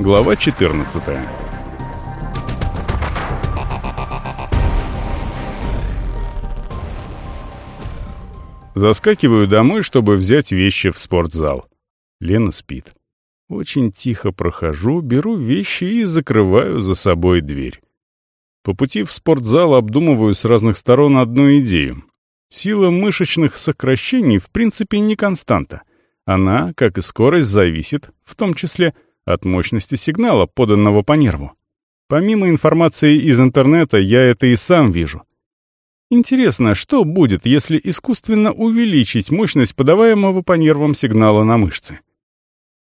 Глава 14 Заскакиваю домой, чтобы взять вещи в спортзал. Лена спит. Очень тихо прохожу, беру вещи и закрываю за собой дверь. По пути в спортзал обдумываю с разных сторон одну идею. Сила мышечных сокращений в принципе не константа. Она, как и скорость, зависит, в том числе, от мощности сигнала, поданного по нерву. Помимо информации из интернета, я это и сам вижу. Интересно, что будет, если искусственно увеличить мощность подаваемого по нервам сигнала на мышцы?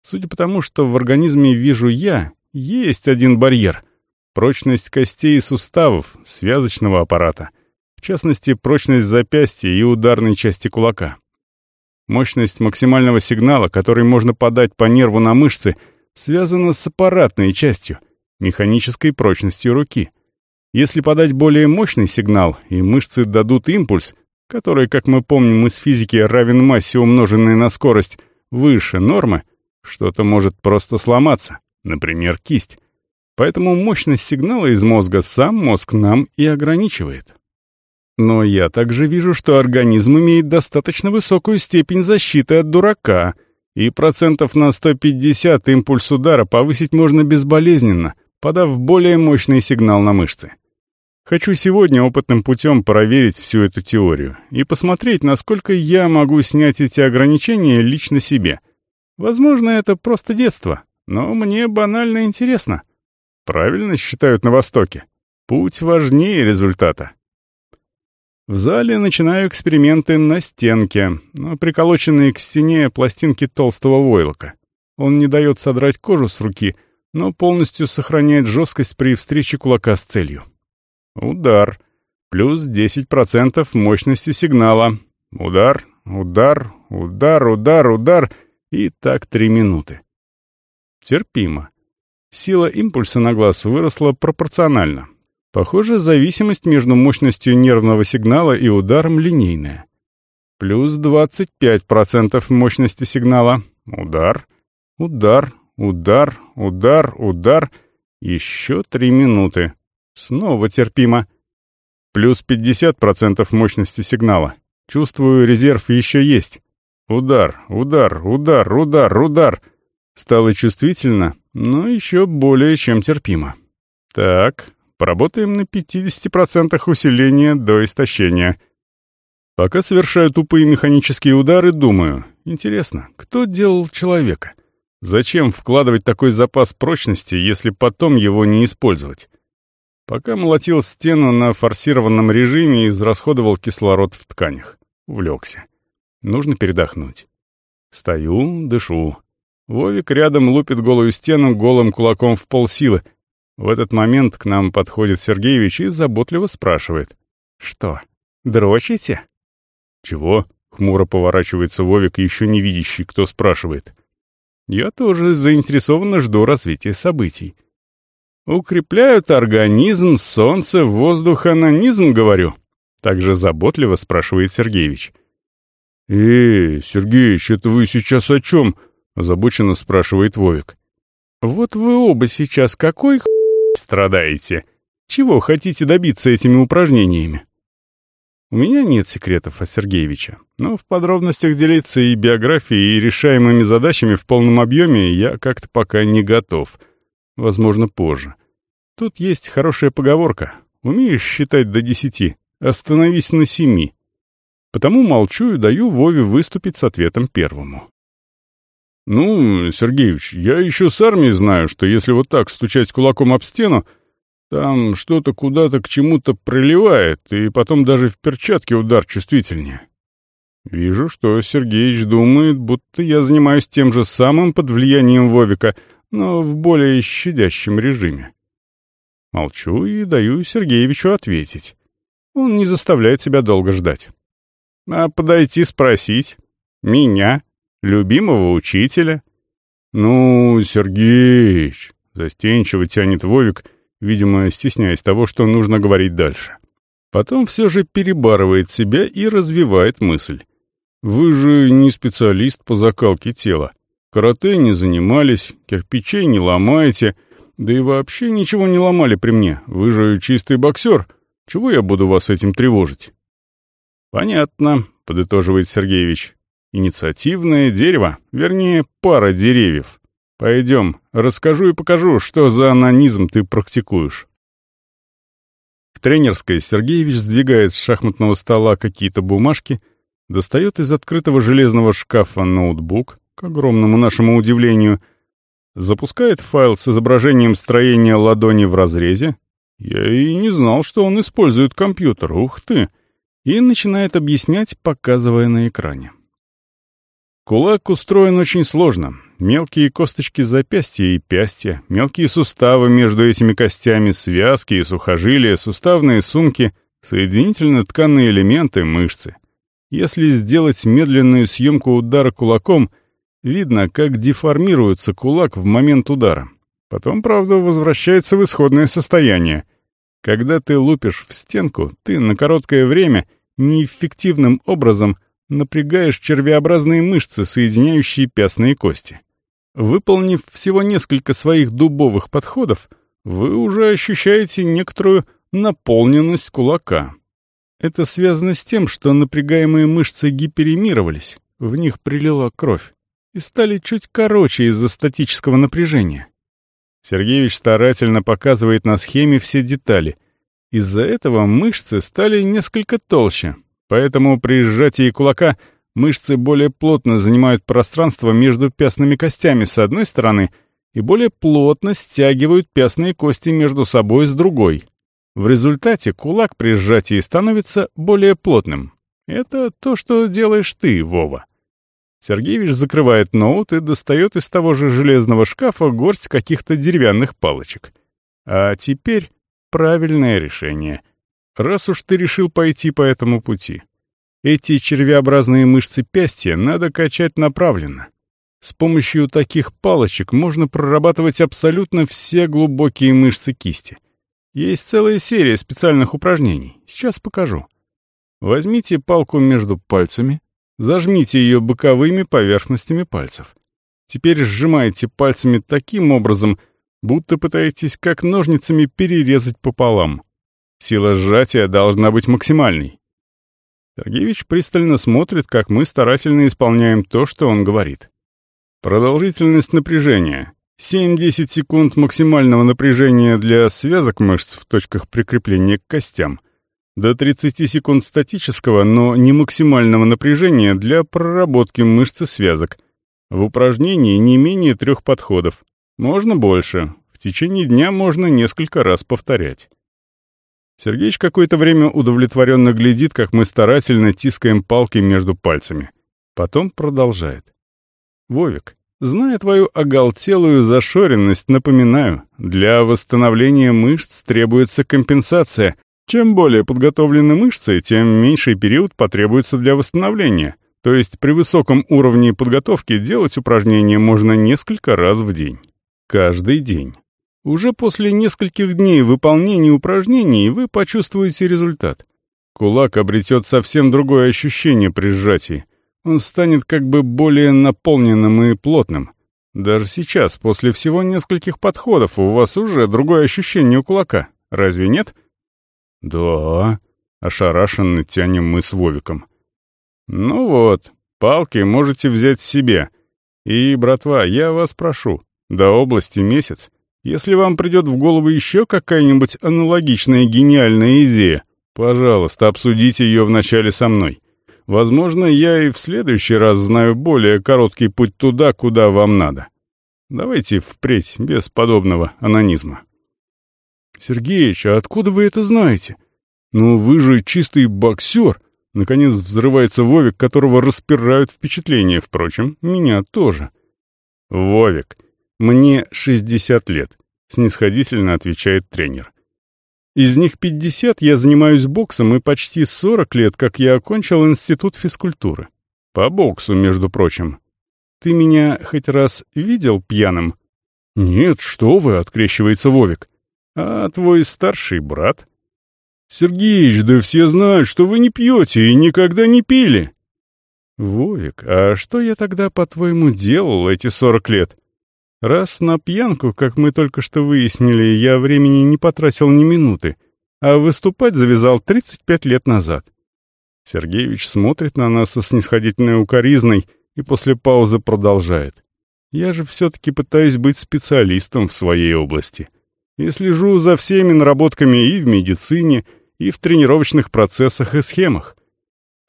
Судя по тому, что в организме вижу я, есть один барьер — прочность костей и суставов, связочного аппарата, в частности, прочность запястья и ударной части кулака. Мощность максимального сигнала, который можно подать по нерву на мышцы, связана с аппаратной частью, механической прочностью руки. Если подать более мощный сигнал, и мышцы дадут импульс, который, как мы помним из физики, равен массе, умноженной на скорость, выше нормы, что-то может просто сломаться, например, кисть. Поэтому мощность сигнала из мозга сам мозг нам и ограничивает. Но я также вижу, что организм имеет достаточно высокую степень защиты от дурака, и процентов на 150 импульс удара повысить можно безболезненно, подав более мощный сигнал на мышцы. Хочу сегодня опытным путем проверить всю эту теорию и посмотреть, насколько я могу снять эти ограничения лично себе — Возможно, это просто детство, но мне банально интересно. Правильно считают на Востоке. Путь важнее результата. В зале начинаю эксперименты на стенке, но приколоченные к стене пластинки толстого войлока. Он не дает содрать кожу с руки, но полностью сохраняет жесткость при встрече кулака с целью. Удар. Плюс 10% мощности сигнала. Удар, удар, удар, удар, удар — и так три минуты. Терпимо. Сила импульса на глаз выросла пропорционально. Похоже, зависимость между мощностью нервного сигнала и ударом линейная. Плюс 25% мощности сигнала. Удар, удар, удар, удар, удар. Еще три минуты. Снова терпимо. Плюс 50% мощности сигнала. Чувствую, резерв еще есть. Удар, удар, удар, удар, удар. Стало чувствительно, но еще более чем терпимо. Так, поработаем на 50% усиления до истощения. Пока совершаю тупые механические удары, думаю, интересно, кто делал человека? Зачем вкладывать такой запас прочности, если потом его не использовать? Пока молотил стену на форсированном режиме и израсходовал кислород в тканях. Увлекся. Нужно передохнуть. Стою, дышу. Вовик рядом лупит голую стену голым кулаком в полсилы. В этот момент к нам подходит Сергеевич и заботливо спрашивает. «Что, дрочите?» «Чего?» — хмуро поворачивается Вовик, еще не видящий, кто спрашивает. «Я тоже заинтересованно жду развития событий». «Укрепляют организм, солнце, воздух, анонизм, говорю?» Также заботливо спрашивает Сергеевич. «Эй, Сергеич, это вы сейчас о чем?» — озабоченно спрашивает Вовик. «Вот вы оба сейчас какой. Страдаете? Чего хотите добиться этими упражнениями?» У меня нет секретов о Сергеевиче, но в подробностях делиться и биографией, и решаемыми задачами в полном объеме я как-то пока не готов. Возможно, позже. Тут есть хорошая поговорка. Умеешь считать до десяти, остановись на семи. Потому молчу и даю Вове выступить с ответом первому. «Ну, Сергеевич, я еще с армией знаю, что если вот так стучать кулаком об стену, там что-то куда-то к чему-то приливает, и потом даже в перчатке удар чувствительнее. Вижу, что Сергеич думает, будто я занимаюсь тем же самым под влиянием Вовика, но в более щадящем режиме. Молчу и даю Сергеевичу ответить. Он не заставляет себя долго ждать. А подойти спросить? Меня? Любимого учителя? Ну, Сергеич, застенчиво тянет Вовик, видимо, стесняясь того, что нужно говорить дальше. Потом все же перебарывает себя и развивает мысль. Вы же не специалист по закалке тела. Карате не занимались, кирпичей не ломаете, да и вообще ничего не ломали при мне. Вы же чистый боксер. Чего я буду вас этим тревожить?» «Понятно», — подытоживает Сергеевич. «Инициативное дерево, вернее, пара деревьев. Пойдем, расскажу и покажу, что за анонизм ты практикуешь». В тренерской Сергеевич сдвигает с шахматного стола какие-то бумажки, достает из открытого железного шкафа ноутбук, к огромному нашему удивлению, запускает файл с изображением строения ладони в разрезе. Я и не знал, что он использует компьютер, ух ты! И начинает объяснять, показывая на экране. Кулак устроен очень сложно. Мелкие косточки запястья и пястья, мелкие суставы между этими костями, связки и сухожилия, суставные сумки, соединительно-тканные элементы, мышцы. Если сделать медленную съемку удара кулаком — Видно, как деформируется кулак в момент удара. Потом, правда, возвращается в исходное состояние. Когда ты лупишь в стенку, ты на короткое время неэффективным образом напрягаешь червеобразные мышцы, соединяющие пястные кости. Выполнив всего несколько своих дубовых подходов, вы уже ощущаете некоторую наполненность кулака. Это связано с тем, что напрягаемые мышцы гиперемировались, в них прилила кровь и стали чуть короче из-за статического напряжения. Сергеевич старательно показывает на схеме все детали. Из-за этого мышцы стали несколько толще, поэтому при сжатии кулака мышцы более плотно занимают пространство между пястными костями с одной стороны и более плотно стягивают пястные кости между собой с другой. В результате кулак при сжатии становится более плотным. Это то, что делаешь ты, Вова. Сергеевич закрывает ноут и достает из того же железного шкафа горсть каких-то деревянных палочек. А теперь правильное решение. Раз уж ты решил пойти по этому пути. Эти червеобразные мышцы пястья надо качать направленно. С помощью таких палочек можно прорабатывать абсолютно все глубокие мышцы кисти. Есть целая серия специальных упражнений. Сейчас покажу. Возьмите палку между пальцами, Зажмите ее боковыми поверхностями пальцев. Теперь сжимайте пальцами таким образом, будто пытаетесь как ножницами перерезать пополам. Сила сжатия должна быть максимальной. Сергеевич пристально смотрит, как мы старательно исполняем то, что он говорит. Продолжительность напряжения. 7-10 секунд максимального напряжения для связок мышц в точках прикрепления к костям — до 30 секунд статического, но не максимального напряжения для проработки мышц связок. В упражнении не менее трех подходов. Можно больше. В течение дня можно несколько раз повторять. Сергеич какое-то время удовлетворенно глядит, как мы старательно тискаем палки между пальцами. Потом продолжает. «Вовик, зная твою оголтелую зашоренность, напоминаю, для восстановления мышц требуется компенсация, чем более подготовлены мышцы, тем меньший период потребуется для восстановления, то есть при высоком уровне подготовки делать упражнения можно несколько раз в день. Каждый день. Уже после нескольких дней выполнения упражнений вы почувствуете результат. Кулак обретет совсем другое ощущение при сжатии. Он станет как бы более наполненным и плотным. Даже сейчас, после всего нескольких подходов, у вас уже другое ощущение у кулака. Разве нет? «Да», — ошарашенно тянем мы с Вовиком. «Ну вот, палки можете взять себе. И, братва, я вас прошу, до области месяц. Если вам придет в голову еще какая-нибудь аналогичная гениальная идея, пожалуйста, обсудите ее вначале со мной. Возможно, я и в следующий раз знаю более короткий путь туда, куда вам надо. Давайте впредь без подобного анонизма». «Сергеич, а откуда вы это знаете? Ну вы же чистый боксер!» Наконец взрывается Вовик, которого распирают впечатления, впрочем, меня тоже. «Вовик, мне 60 лет», — снисходительно отвечает тренер. «Из них 50 я занимаюсь боксом, и почти 40 лет, как я окончил институт физкультуры. По боксу, между прочим. Ты меня хоть раз видел пьяным?» «Нет, что вы», — открещивается Вовик. А твой старший брат? Сергеич, да все знают, что вы не пьете и никогда не пили. «Вовик, а что я тогда, по-твоему, делал эти сорок лет? Раз на пьянку, как мы только что выяснили, я времени не потратил ни минуты, а выступать завязал 35 лет назад». Сергеевич смотрит на нас со снисходительной укоризной и после паузы продолжает. «Я же все-таки пытаюсь быть специалистом в своей области и слежу за всеми наработками и в медицине, и в тренировочных процессах и схемах.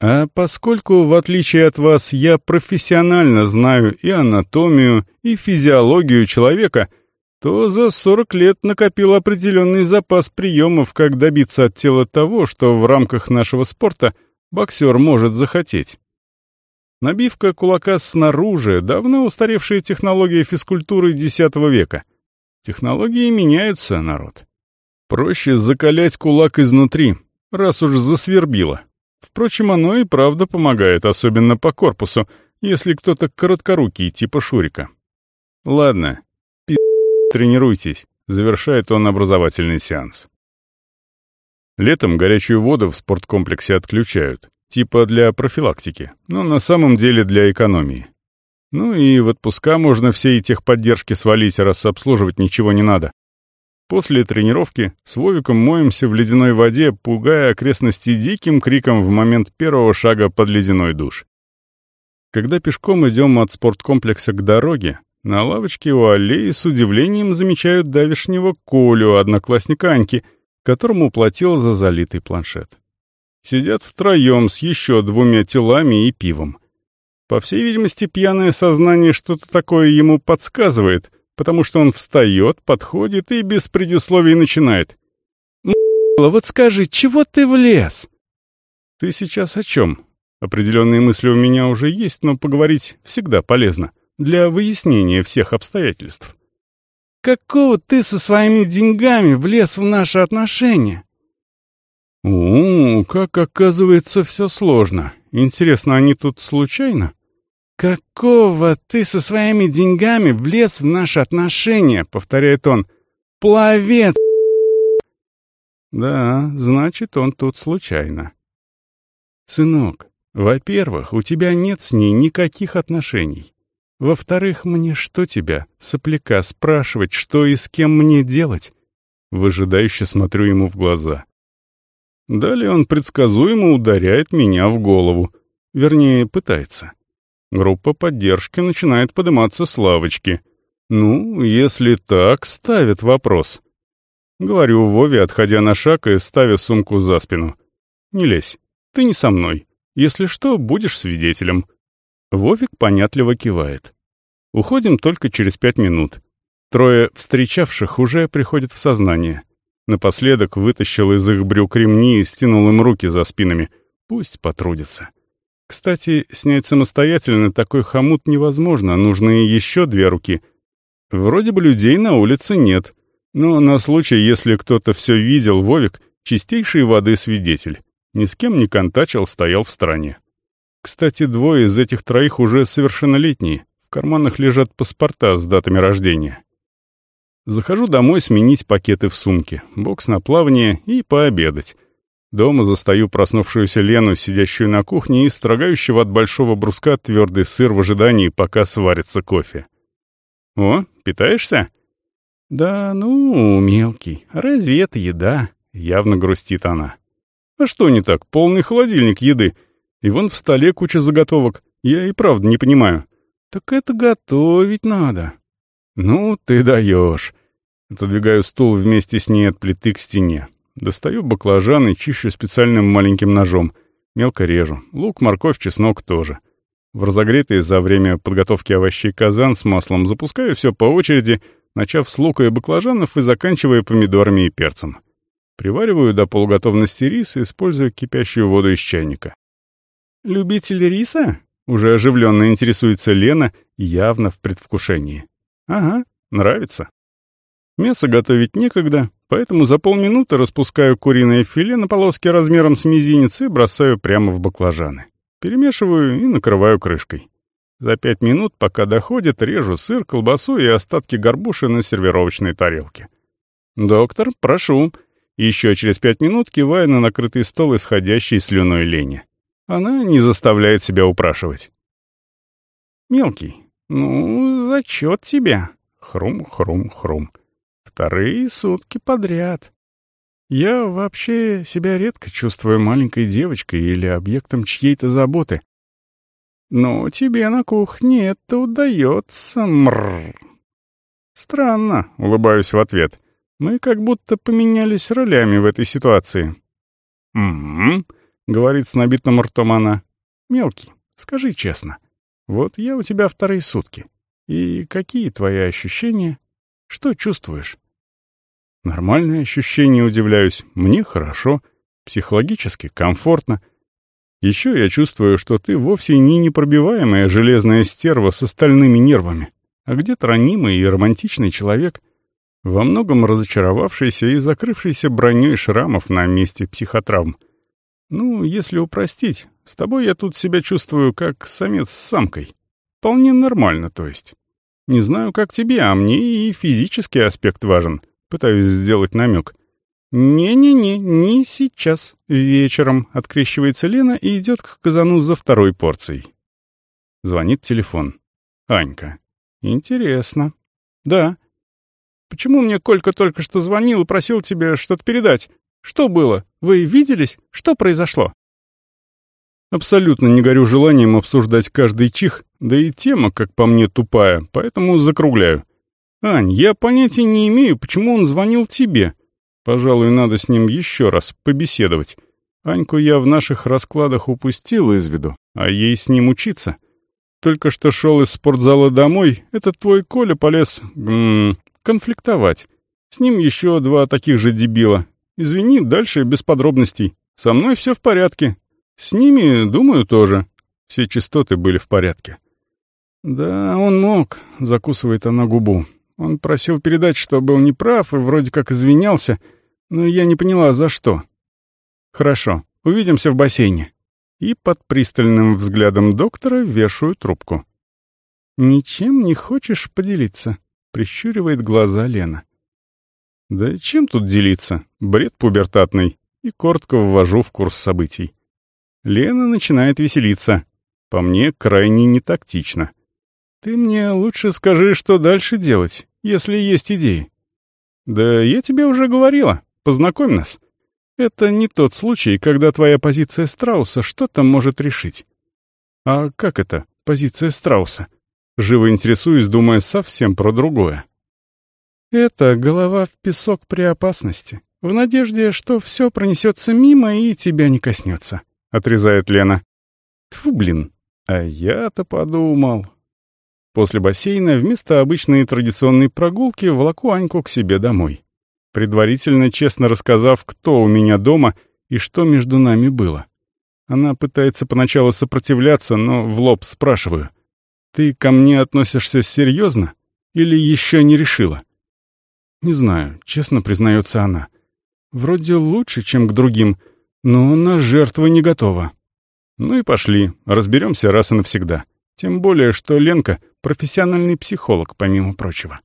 А поскольку, в отличие от вас, я профессионально знаю и анатомию, и физиологию человека, то за 40 лет накопил определенный запас приемов, как добиться от тела того, что в рамках нашего спорта боксер может захотеть. Набивка кулака снаружи — давно устаревшая технология физкультуры X века. Технологии меняются, народ. Проще закалять кулак изнутри, раз уж засвербило. Впрочем, оно и правда помогает, особенно по корпусу, если кто-то короткорукий, типа Шурика. Ладно, пи*** тренируйтесь, завершает он образовательный сеанс. Летом горячую воду в спорткомплексе отключают, типа для профилактики, но на самом деле для экономии. Ну и в отпуска можно все и техподдержки свалить, раз обслуживать ничего не надо. После тренировки с Вовиком моемся в ледяной воде, пугая окрестности диким криком в момент первого шага под ледяной душ. Когда пешком идем от спорткомплекса к дороге, на лавочке у аллеи с удивлением замечают давишнего Колю, одноклассника Аньки, которому платил за залитый планшет. Сидят втроем с еще двумя телами и пивом. По всей видимости, пьяное сознание что-то такое ему подсказывает, потому что он встает, подходит и без предисловий начинает. вот скажи, чего ты влез?» «Ты сейчас о чем?» Определенные мысли у меня уже есть, но поговорить всегда полезно, для выяснения всех обстоятельств. «Какого ты со своими деньгами влез в наши отношения?» «У, как оказывается, все сложно. Интересно, они тут случайно?» «Какого ты со своими деньгами влез в наши отношения?» — повторяет он. «Пловец!» «Да, значит, он тут случайно». «Сынок, во-первых, у тебя нет с ней никаких отношений. Во-вторых, мне что тебя, сопляка, спрашивать, что и с кем мне делать?» Выжидающе смотрю ему в глаза. Далее он предсказуемо ударяет меня в голову. Вернее, пытается. Группа поддержки начинает подниматься с лавочки. Ну, если так, ставит вопрос. Говорю Вове, отходя на шаг и ставя сумку за спину. «Не лезь, ты не со мной. Если что, будешь свидетелем». Вовик понятливо кивает. Уходим только через пять минут. Трое встречавших уже приходят в сознание. Напоследок вытащил из их брюк ремни и стянул им руки за спинами. Пусть потрудятся. Кстати, снять самостоятельно такой хомут невозможно, нужны еще две руки. Вроде бы людей на улице нет, но на случай, если кто-то все видел, Вовик — чистейшей воды свидетель. Ни с кем не контачил, стоял в стороне. Кстати, двое из этих троих уже совершеннолетние, в карманах лежат паспорта с датами рождения. Захожу домой сменить пакеты в сумке, бокс на плавание и пообедать. Дома застаю проснувшуюся Лену, сидящую на кухне и строгающего от большого бруска твердый сыр в ожидании, пока сварится кофе. «О, питаешься?» «Да ну, мелкий, разве это еда?» — явно грустит она. «А что не так? Полный холодильник еды. И вон в столе куча заготовок. Я и правда не понимаю». «Так это готовить надо». «Ну, ты даешь». Отодвигаю стул вместе с ней от плиты к стене. Достаю баклажан и чищу специальным маленьким ножом. Мелко режу. Лук, морковь, чеснок тоже. В разогретый за время подготовки овощей казан с маслом запускаю все по очереди, начав с лука и баклажанов и заканчивая помидорами и перцем. Привариваю до полуготовности рис и использую кипящую воду из чайника. «Любитель риса?» — уже оживленно интересуется Лена, явно в предвкушении. «Ага, нравится». Мясо готовить некогда, поэтому за полминуты распускаю куриное филе на полоски размером с мизинец и бросаю прямо в баклажаны. Перемешиваю и накрываю крышкой. За пять минут, пока доходит, режу сыр, колбасу и остатки горбуши на сервировочной тарелке. «Доктор, прошу». Еще через пять минут киваю на накрытый стол, исходящий слюной лени. Она не заставляет себя упрашивать. «Мелкий, ну, зачет тебе!» Хрум-хрум-хрум. Вторые сутки подряд. Я вообще себя редко чувствую маленькой девочкой или объектом чьей-то заботы. Но тебе на кухне это удается, мрррр. Странно, улыбаюсь в ответ. Мы как будто поменялись ролями в этой ситуации. «Угу», — говорит с набитым ртом она. «Мелкий, скажи честно, вот я у тебя вторые сутки. И какие твои ощущения? Что чувствуешь?» «Нормальные ощущения, удивляюсь. Мне хорошо, психологически комфортно. Еще я чувствую, что ты вовсе не непробиваемая железная стерва с остальными нервами, а где-то ранимый и романтичный человек, во многом разочаровавшийся и закрывшийся броней шрамов на месте психотравм. Ну, если упростить, с тобой я тут себя чувствую как самец с самкой. Вполне нормально, то есть. Не знаю, как тебе, а мне и физический аспект важен. Пытаюсь сделать намек. «Не-не-не, не сейчас. Вечером», — открещивается Лена и идет к казану за второй порцией. Звонит телефон. Анька. «Интересно». «Да». «Почему мне Колька только что звонил и просил тебе что-то передать? Что было? Вы виделись? Что произошло?» Абсолютно не горю желанием обсуждать каждый чих, да и тема, как по мне, тупая, поэтому закругляю. «Ань, я понятия не имею, почему он звонил тебе. Пожалуй, надо с ним еще раз побеседовать. Аньку я в наших раскладах упустил из виду, а ей с ним учиться. Только что шел из спортзала домой, этот твой Коля полез... М -м, конфликтовать. С ним еще два таких же дебила. Извини, дальше без подробностей. Со мной все в порядке. С ними, думаю, тоже. Все частоты были в порядке. «Да, он мог», — закусывает она губу. «Он просил передать, что был неправ и вроде как извинялся, но я не поняла, за что». «Хорошо, увидимся в бассейне». И под пристальным взглядом доктора вешаю трубку. «Ничем не хочешь поделиться?» — прищуривает глаза Лена. «Да чем тут делиться? Бред пубертатный». И коротко ввожу в курс событий. Лена начинает веселиться. По мне, крайне нетактично. «Ты мне лучше скажи, что дальше делать, если есть идеи». «Да я тебе уже говорила. Познакомь нас. Это не тот случай, когда твоя позиция страуса что-то может решить». «А как это, позиция страуса?» Живо интересуюсь, думая совсем про другое. «Это голова в песок при опасности, в надежде, что все пронесется мимо и тебя не коснется», — отрезает Лена. Тьфу, блин, а я-то подумал. После бассейна вместо обычной традиционной прогулки волоку Аньку к себе домой. Предварительно честно рассказав, кто у меня дома и что между нами было. Она пытается поначалу сопротивляться, но в лоб спрашиваю. «Ты ко мне относишься серьезно? Или еще не решила?» «Не знаю», — честно признается она. «Вроде лучше, чем к другим, но на жертвы не готова». «Ну и пошли, разберемся раз и навсегда». Тем более, что Ленка — профессиональный психолог, помимо прочего.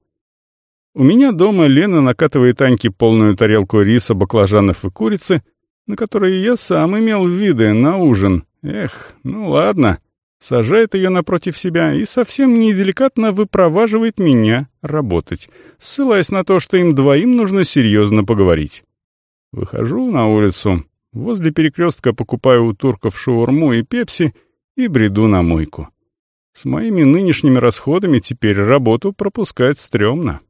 У меня дома Лена накатывает Аньке полную тарелку риса, баклажанов и курицы, на которые я сам имел виды на ужин. Эх, ну ладно. Сажает ее напротив себя и совсем неделикатно выпроваживает меня работать, ссылаясь на то, что им двоим нужно серьезно поговорить. Выхожу на улицу. Возле перекрестка покупаю у турков шаурму и пепси и бреду на мойку. С моими нынешними расходами теперь работу пропускать стрёмно.